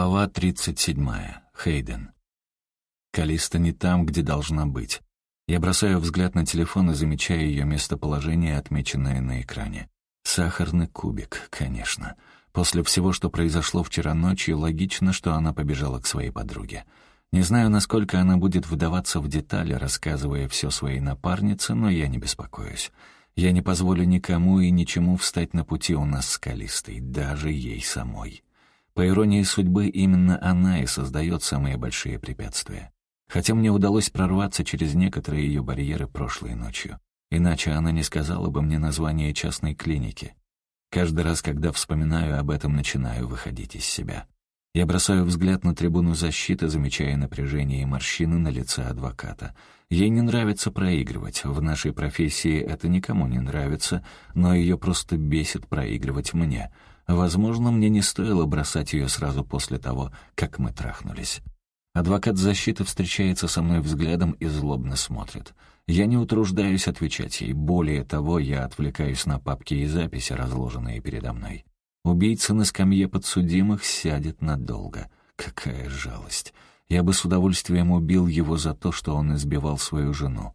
Глава 37. Хейден. Калиста не там, где должна быть. Я бросаю взгляд на телефон и замечаю ее местоположение, отмеченное на экране. Сахарный кубик, конечно. После всего, что произошло вчера ночью, логично, что она побежала к своей подруге. Не знаю, насколько она будет вдаваться в детали, рассказывая все своей напарнице, но я не беспокоюсь. Я не позволю никому и ничему встать на пути у нас с Калистой, даже ей самой. По иронии судьбы, именно она и создает самые большие препятствия. Хотя мне удалось прорваться через некоторые ее барьеры прошлой ночью. Иначе она не сказала бы мне название частной клиники. Каждый раз, когда вспоминаю об этом, начинаю выходить из себя. Я бросаю взгляд на трибуну защиты, замечая напряжение и морщины на лице адвоката. Ей не нравится проигрывать. В нашей профессии это никому не нравится, но ее просто бесит проигрывать мне — Возможно, мне не стоило бросать ее сразу после того, как мы трахнулись. Адвокат защиты встречается со мной взглядом и злобно смотрит. Я не утруждаюсь отвечать ей. Более того, я отвлекаюсь на папки и записи, разложенные передо мной. Убийца на скамье подсудимых сядет надолго. Какая жалость. Я бы с удовольствием убил его за то, что он избивал свою жену.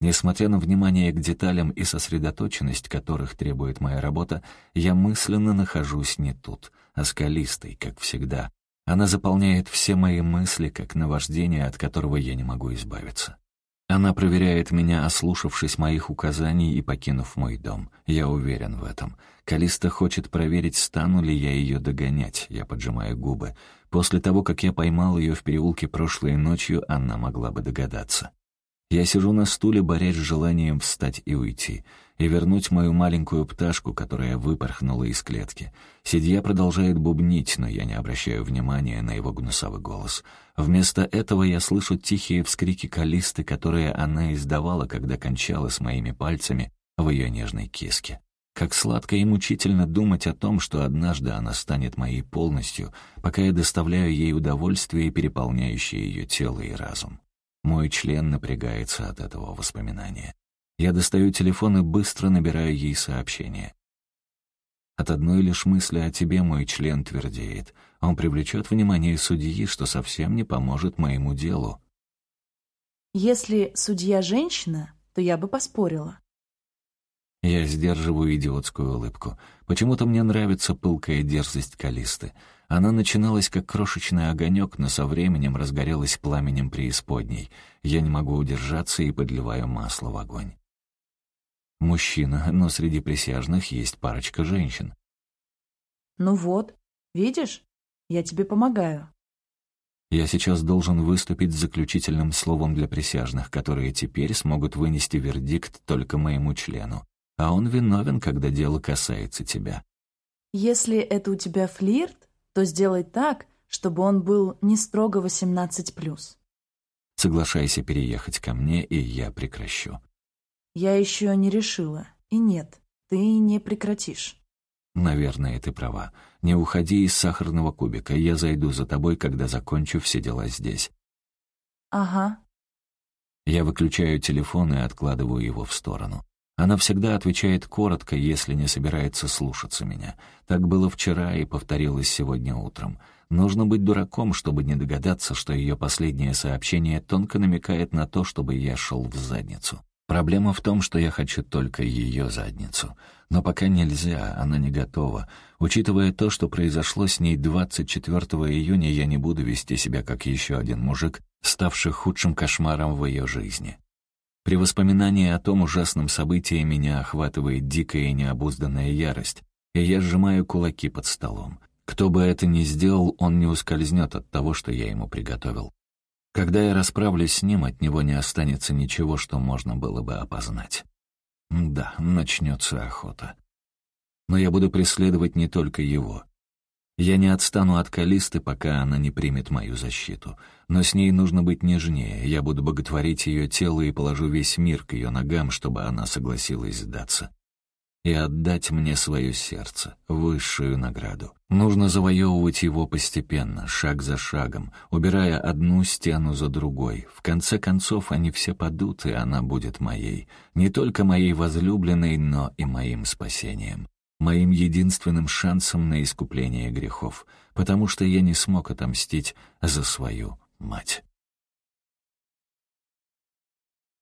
Несмотря на внимание к деталям и сосредоточенность, которых требует моя работа, я мысленно нахожусь не тут, а скалистой, как всегда. Она заполняет все мои мысли, как наваждение, от которого я не могу избавиться. Она проверяет меня, ослушавшись моих указаний и покинув мой дом. Я уверен в этом. Калиста хочет проверить, стану ли я ее догонять. Я поджимаю губы. После того, как я поймал ее в переулке прошлой ночью, она могла бы догадаться. Я сижу на стуле, борясь с желанием встать и уйти, и вернуть мою маленькую пташку, которая выпорхнула из клетки. Сидья продолжает бубнить, но я не обращаю внимания на его гнусавый голос. Вместо этого я слышу тихие вскрики Калисты, которые она издавала, когда кончала с моими пальцами в ее нежной киске. Как сладко и мучительно думать о том, что однажды она станет моей полностью, пока я доставляю ей удовольствие, переполняющее ее тело и разум. Мой член напрягается от этого воспоминания. Я достаю телефон и быстро набираю ей сообщение. От одной лишь мысли о тебе мой член твердеет. Он привлечет внимание судьи, что совсем не поможет моему делу. Если судья женщина, то я бы поспорила. Я сдерживаю идиотскую улыбку. Почему-то мне нравится пылкая дерзость Калисты. Она начиналась как крошечный огонек, но со временем разгорелась пламенем преисподней. Я не могу удержаться и подливаю масло в огонь. Мужчина, но среди присяжных есть парочка женщин. «Ну вот, видишь, я тебе помогаю». Я сейчас должен выступить с заключительным словом для присяжных, которые теперь смогут вынести вердикт только моему члену. А он виновен, когда дело касается тебя. Если это у тебя флирт, то сделай так, чтобы он был не строго 18+. Соглашайся переехать ко мне, и я прекращу. Я еще не решила. И нет, ты не прекратишь. Наверное, ты права. Не уходи из сахарного кубика. Я зайду за тобой, когда закончу все дела здесь. Ага. Я выключаю телефон и откладываю его в сторону. Она всегда отвечает коротко, если не собирается слушаться меня. Так было вчера и повторилось сегодня утром. Нужно быть дураком, чтобы не догадаться, что ее последнее сообщение тонко намекает на то, чтобы я шел в задницу. Проблема в том, что я хочу только ее задницу. Но пока нельзя, она не готова. Учитывая то, что произошло с ней 24 июня, я не буду вести себя как еще один мужик, ставший худшим кошмаром в ее жизни. При воспоминании о том ужасном событии меня охватывает дикая и необузданная ярость, и я сжимаю кулаки под столом. Кто бы это ни сделал, он не ускользнет от того, что я ему приготовил. Когда я расправлюсь с ним, от него не останется ничего, что можно было бы опознать. Да, начнется охота. Но я буду преследовать не только его. Я не отстану от Калисты, пока она не примет мою защиту. Но с ней нужно быть нежнее. Я буду боготворить ее тело и положу весь мир к ее ногам, чтобы она согласилась сдаться. И отдать мне свое сердце, высшую награду. Нужно завоевывать его постепенно, шаг за шагом, убирая одну стену за другой. В конце концов, они все падут, и она будет моей. Не только моей возлюбленной, но и моим спасением моим единственным шансом на искупление грехов, потому что я не смог отомстить за свою мать.